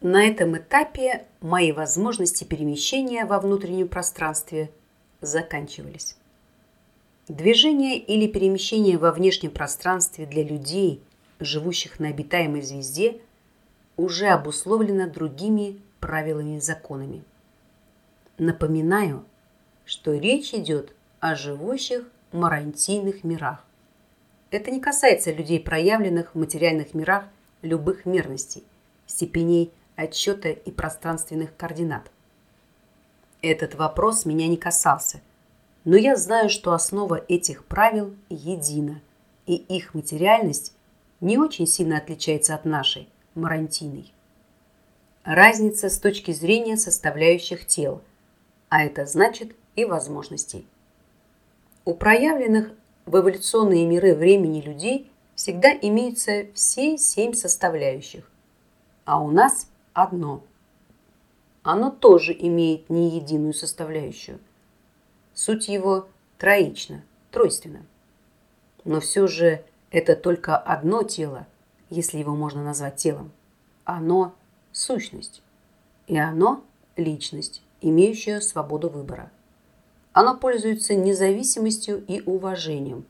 На этом этапе мои возможности перемещения во внутреннем пространстве заканчивались. Движение или перемещение во внешнем пространстве для людей, живущих на обитаемой звезде, уже обусловлено другими правилами и законами. Напоминаю, что речь идет о живущих марантийных мирах. Это не касается людей, проявленных в материальных мирах любых мерностей, степеней отсчета и пространственных координат. Этот вопрос меня не касался, но я знаю, что основа этих правил едина, и их материальность не очень сильно отличается от нашей, марантийной. Разница с точки зрения составляющих тел, а это значит и возможностей. У проявленных в эволюционные миры времени людей всегда имеются все семь составляющих, а у нас одно. Оно тоже имеет не единую составляющую. Суть его троична, тройственна. Но все же это только одно тело, если его можно назвать телом. Оно – сущность. И оно – личность, имеющая свободу выбора. Оно пользуется независимостью и уважением.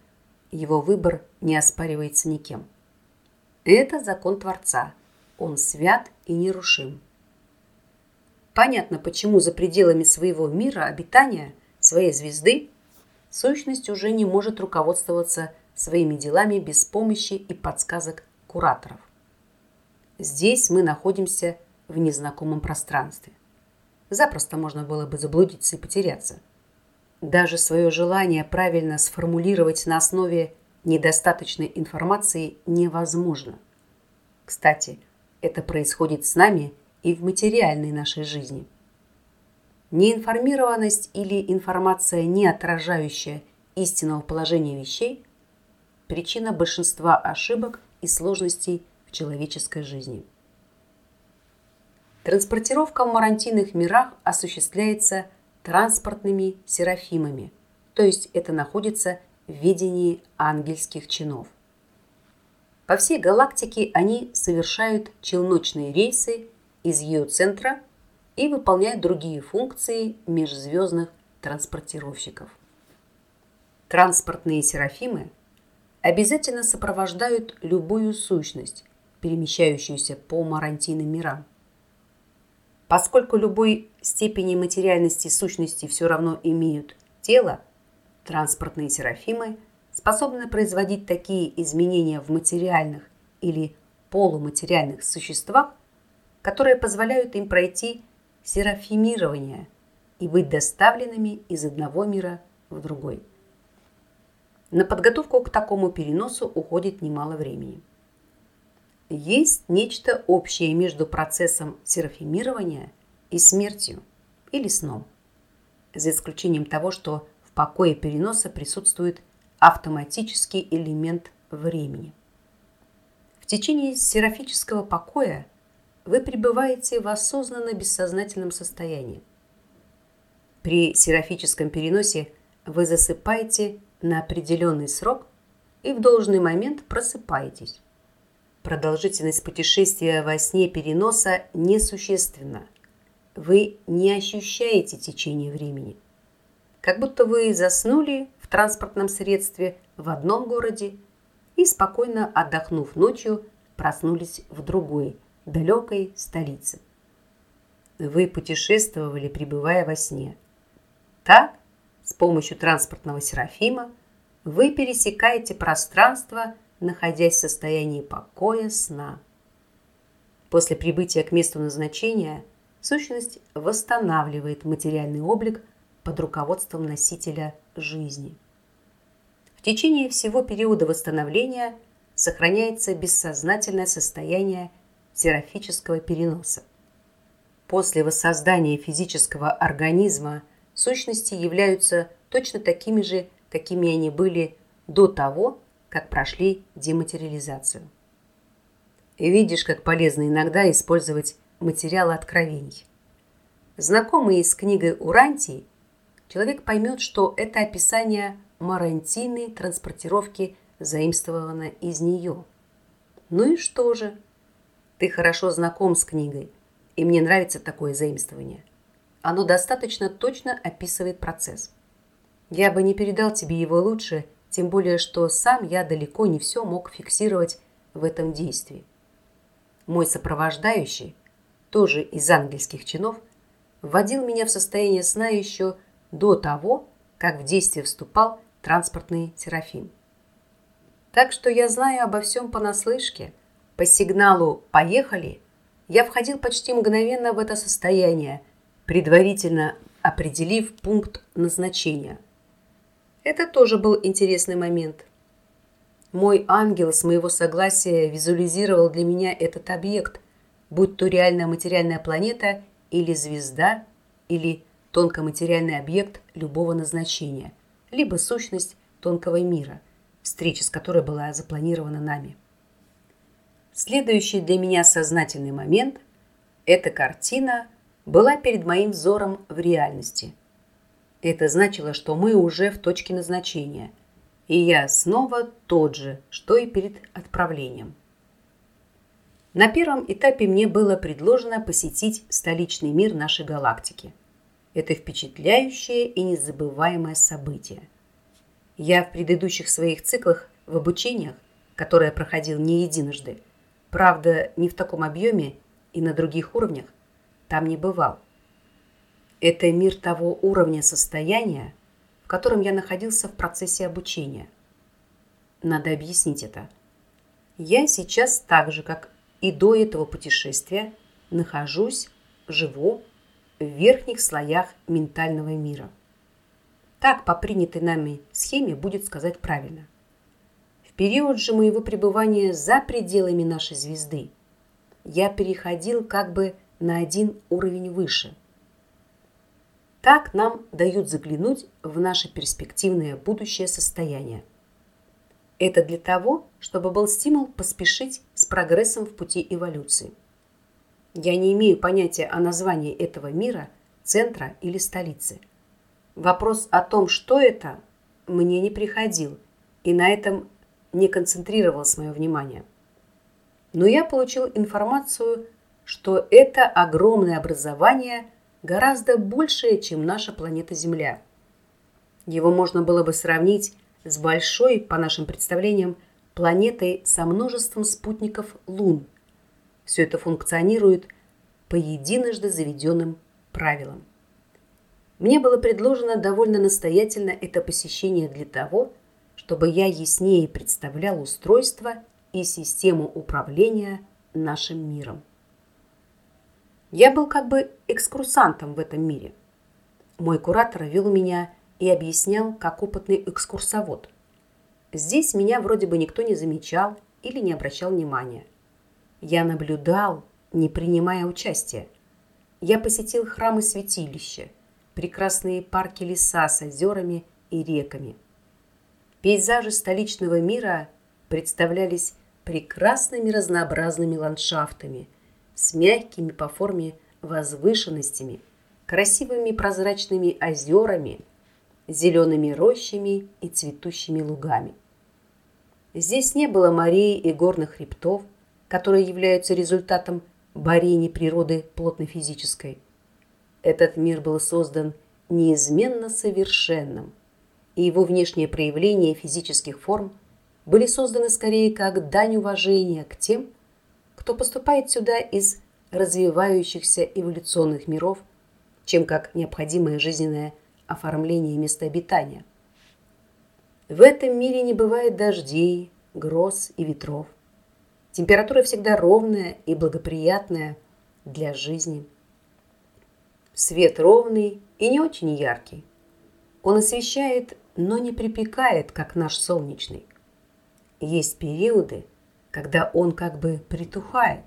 Его выбор не оспаривается никем. Это закон Творца. Он свят и нерушим. Понятно, почему за пределами своего мира обитания, своей звезды, сущность уже не может руководствоваться своими делами без помощи и подсказок кураторов. Здесь мы находимся в незнакомом пространстве. Запросто можно было бы заблудиться и потеряться – даже свое желание правильно сформулировать на основе недостаточной информации невозможно. Кстати, это происходит с нами и в материальной нашей жизни. Неинформированность или информация, не отражающая истинного положения вещей – причина большинства ошибок и сложностей в человеческой жизни. Транспортировка в марантийных мирах осуществляется – транспортными серафимами, то есть это находится в ведении ангельских чинов. По всей галактике они совершают челночные рейсы из ее центра и выполняют другие функции межзвездных транспортировщиков. Транспортные серафимы обязательно сопровождают любую сущность, перемещающуюся по марантийным мирам – Поскольку любой степени материальности сущности все равно имеют тело, транспортные серафимы способны производить такие изменения в материальных или полуматериальных существах, которые позволяют им пройти серафимирование и быть доставленными из одного мира в другой. На подготовку к такому переносу уходит немало времени есть нечто общее между процессом серафимирования и смертью или сном, за исключением того, что в покое переноса присутствует автоматический элемент времени. В течение серафического покоя вы пребываете в осознанно-бессознательном состоянии. При серафическом переносе вы засыпаете на определенный срок и в должный момент просыпаетесь. Продолжительность путешествия во сне переноса несущественна. Вы не ощущаете течение времени. Как будто вы заснули транспортном средстве в одном городе и, спокойно отдохнув ночью, проснулись в другой, далекой столице. Вы путешествовали, пребывая во сне. Так, с помощью транспортного серафима, вы пересекаете пространство – находясь в состоянии покоя сна. После прибытия к месту назначения сущность восстанавливает материальный облик под руководством носителя жизни. В течение всего периода восстановления сохраняется бессознательное состояние серафического переноса. После воссоздания физического организма сущности являются точно такими же, какими они были до того, как прошли дематериализацию. И видишь, как полезно иногда использовать материалы откровений. Знакомый с книгой Урантии, человек поймет, что это описание марантийной транспортировки заимствовано из нее. Ну и что же? Ты хорошо знаком с книгой, и мне нравится такое заимствование. Оно достаточно точно описывает процесс. Я бы не передал тебе его лучше, тем более, что сам я далеко не все мог фиксировать в этом действии. Мой сопровождающий, тоже из ангельских чинов, вводил меня в состояние сна еще до того, как в действие вступал транспортный Серафим. Так что я знаю обо всем понаслышке. По сигналу «Поехали» я входил почти мгновенно в это состояние, предварительно определив пункт назначения. Это тоже был интересный момент. Мой ангел с моего согласия визуализировал для меня этот объект, будь то реальная материальная планета или звезда, или тонкоматериальный объект любого назначения, либо сущность тонкого мира, встреча с которой была запланирована нами. Следующий для меня сознательный момент – эта картина была перед моим взором в реальности. Это значило, что мы уже в точке назначения, и я снова тот же, что и перед отправлением. На первом этапе мне было предложено посетить столичный мир нашей галактики. Это впечатляющее и незабываемое событие. Я в предыдущих своих циклах в обучениях, которые проходил не единожды, Правда, не в таком объеме и на других уровнях там не бывал. Это мир того уровня состояния, в котором я находился в процессе обучения. Надо объяснить это. Я сейчас так же, как и до этого путешествия, нахожусь, живу в верхних слоях ментального мира. Так, по принятой нами схеме, будет сказать правильно – период же моего пребывания за пределами нашей звезды я переходил как бы на один уровень выше. Так нам дают заглянуть в наше перспективное будущее состояние. Это для того, чтобы был стимул поспешить с прогрессом в пути эволюции. Я не имею понятия о названии этого мира, центра или столицы. Вопрос о том, что это, мне не приходил, и на этом не концентрировалось мое внимание. Но я получил информацию, что это огромное образование гораздо большее, чем наша планета Земля. Его можно было бы сравнить с большой, по нашим представлениям, планетой со множеством спутников Лун. Все это функционирует по единожды заведенным правилам. Мне было предложено довольно настоятельно это посещение для того, чтобы я яснее представлял устройство и систему управления нашим миром. Я был как бы экскурсантом в этом мире. Мой куратор вел меня и объяснял, как опытный экскурсовод. Здесь меня вроде бы никто не замечал или не обращал внимания. Я наблюдал, не принимая участия. Я посетил храмы святилища, прекрасные парки леса с озерами и реками – Пейзажи столичного мира представлялись прекрасными разнообразными ландшафтами с мягкими по форме возвышенностями, красивыми прозрачными озерами, зелеными рощами и цветущими лугами. Здесь не было морей и горных хребтов, которые являются результатом борения природы плотно-физической. Этот мир был создан неизменно совершенным, и его внешние проявления физических форм были созданы скорее как дань уважения к тем, кто поступает сюда из развивающихся эволюционных миров, чем как необходимое жизненное оформление места обитания. В этом мире не бывает дождей, гроз и ветров. Температура всегда ровная и благоприятная для жизни. Свет ровный и не очень яркий. Он освещает но не припекает, как наш солнечный. Есть периоды, когда он как бы притухает.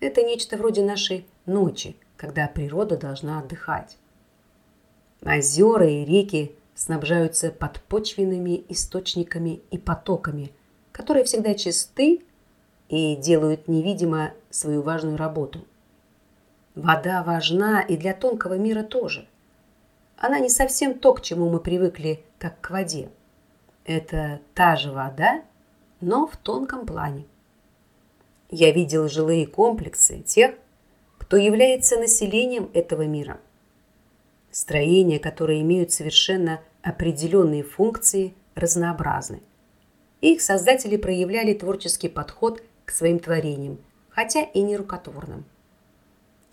Это нечто вроде нашей ночи, когда природа должна отдыхать. Озера и реки снабжаются подпочвенными источниками и потоками, которые всегда чисты и делают невидимо свою важную работу. Вода важна и для тонкого мира тоже. Она не совсем то, к чему мы привыкли как к воде. Это та же вода, но в тонком плане. Я видел жилые комплексы тех, кто является населением этого мира. Строения, которые имеют совершенно определенные функции, разнообразны. Их создатели проявляли творческий подход к своим творениям, хотя и не рукотворным.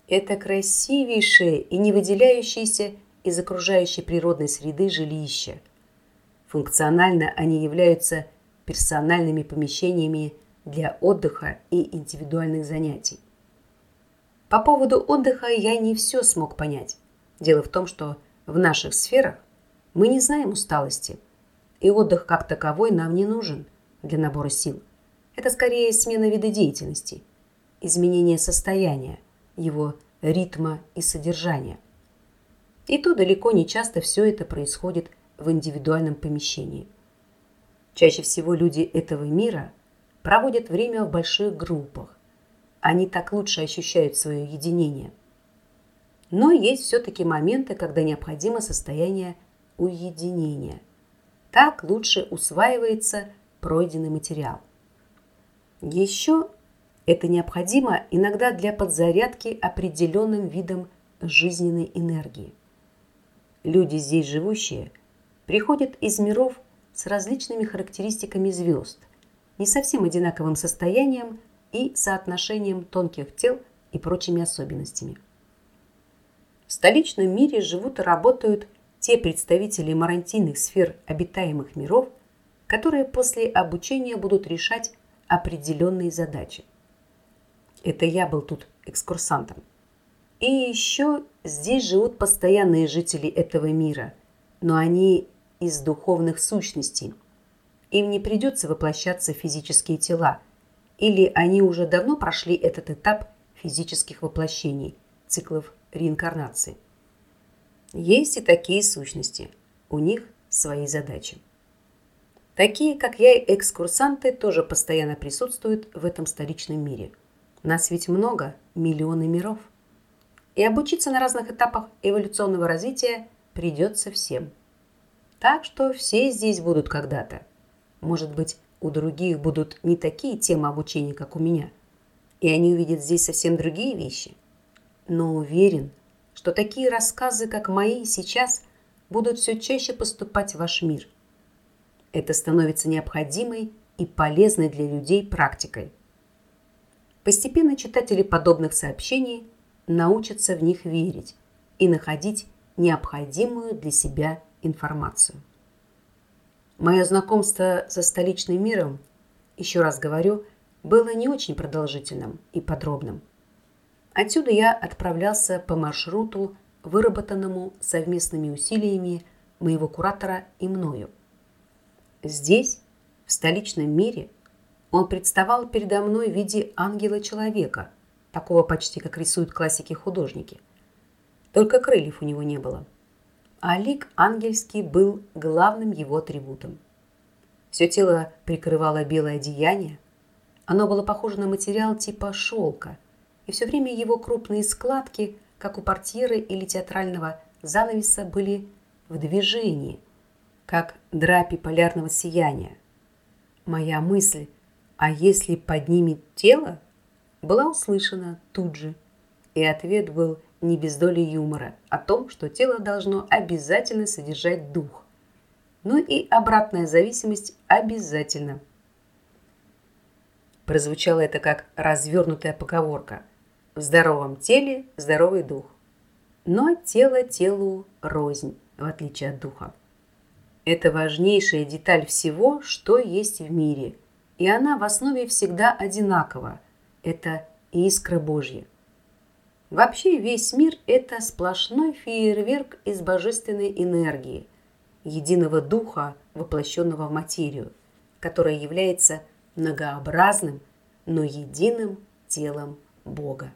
Это красивейшее и не выделяющееся из окружающей природной среды жилища. Функционально они являются персональными помещениями для отдыха и индивидуальных занятий. По поводу отдыха я не все смог понять. Дело в том, что в наших сферах мы не знаем усталости, и отдых как таковой нам не нужен для набора сил. Это скорее смена вида деятельности, изменение состояния, его ритма и содержания. И то далеко не часто все это происходит в индивидуальном помещении. Чаще всего люди этого мира проводят время в больших группах. Они так лучше ощущают свое единение. Но есть все-таки моменты, когда необходимо состояние уединения. Так лучше усваивается пройденный материал. Еще это необходимо иногда для подзарядки определенным видом жизненной энергии. Люди здесь живущие приходят из миров с различными характеристиками звезд, не совсем одинаковым состоянием и соотношением тонких тел и прочими особенностями. В столичном мире живут и работают те представители марантийных сфер обитаемых миров, которые после обучения будут решать определенные задачи. Это я был тут экскурсантом. И еще здесь живут постоянные жители этого мира, но они из духовных сущностей. Им не придется воплощаться в физические тела, или они уже давно прошли этот этап физических воплощений, циклов реинкарнации. Есть и такие сущности, у них свои задачи. Такие, как я экскурсанты, тоже постоянно присутствуют в этом столичном мире. Нас ведь много, миллионы миров. И обучиться на разных этапах эволюционного развития придется всем – так что все здесь будут когда-то. Может быть, у других будут не такие темы обучения, как у меня, и они увидят здесь совсем другие вещи. Но уверен, что такие рассказы, как мои сейчас, будут все чаще поступать в ваш мир. Это становится необходимой и полезной для людей практикой. Постепенно читатели подобных сообщений научатся в них верить и находить необходимую для себя информацию. Мое знакомство со столичным миром, еще раз говорю, было не очень продолжительным и подробным. Отсюда я отправлялся по маршруту, выработанному совместными усилиями моего куратора и мною. Здесь, в столичном мире, он представал передо мной в виде ангела-человека, такого почти как рисуют классики-художники. Только крыльев у него не было – а лик ангельский был главным его атрибутом. Все тело прикрывало белое одеяние. Оно было похоже на материал типа шелка, и все время его крупные складки, как у портьеры или театрального занавеса, были в движении, как драпи полярного сияния. Моя мысль «А если поднимет тело?» была услышана тут же, и ответ был не без доли юмора о том, что тело должно обязательно содержать дух. Ну и обратная зависимость обязательно. Прозвучало это как развернутая поговорка. В здоровом теле здоровый дух. Но тело телу рознь, в отличие от духа. Это важнейшая деталь всего, что есть в мире. И она в основе всегда одинакова. Это искра Божья – Вообще весь мир – это сплошной фейерверк из божественной энергии, единого духа, воплощенного в материю, которая является многообразным, но единым телом Бога.